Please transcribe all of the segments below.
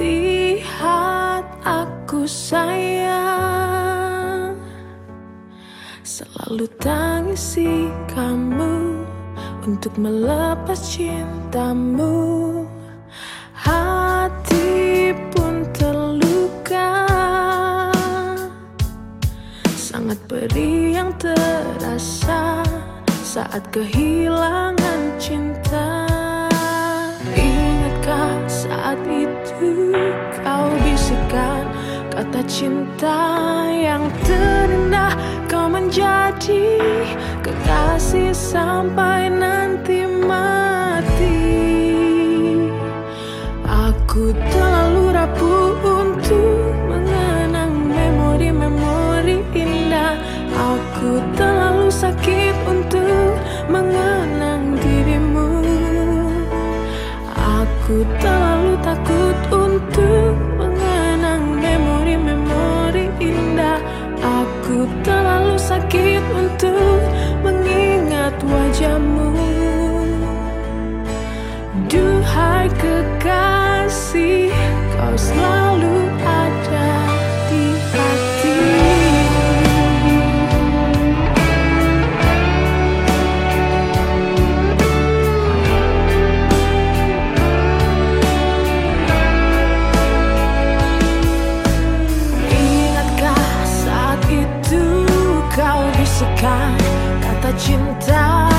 lihat aku sayang. Selalu tangisi kamu Untuk melepas cintamu. Hati pun terluka. Sangat perih yang terasa Saat kehilangan cinta kau bisikan Kata cinta yang terindah. Kau menjadi kekasih sampai nanti Selalu ada di hati. Ingatkah saat itu kau bisikan kata cinta?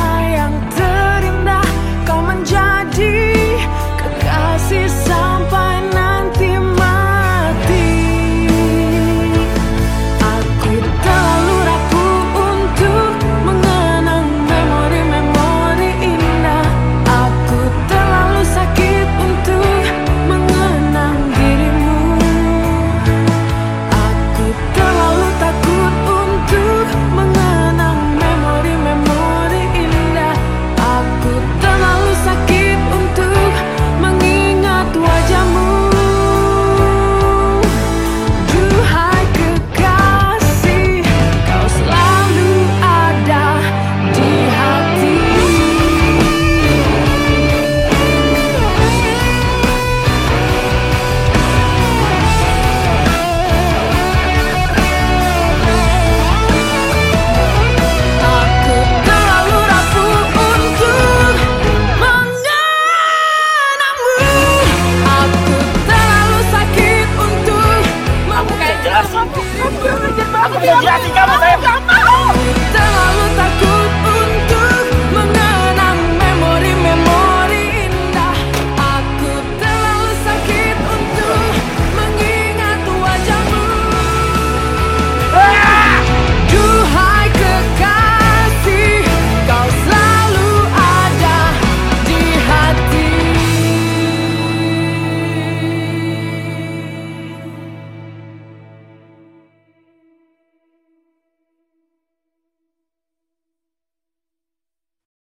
Adam!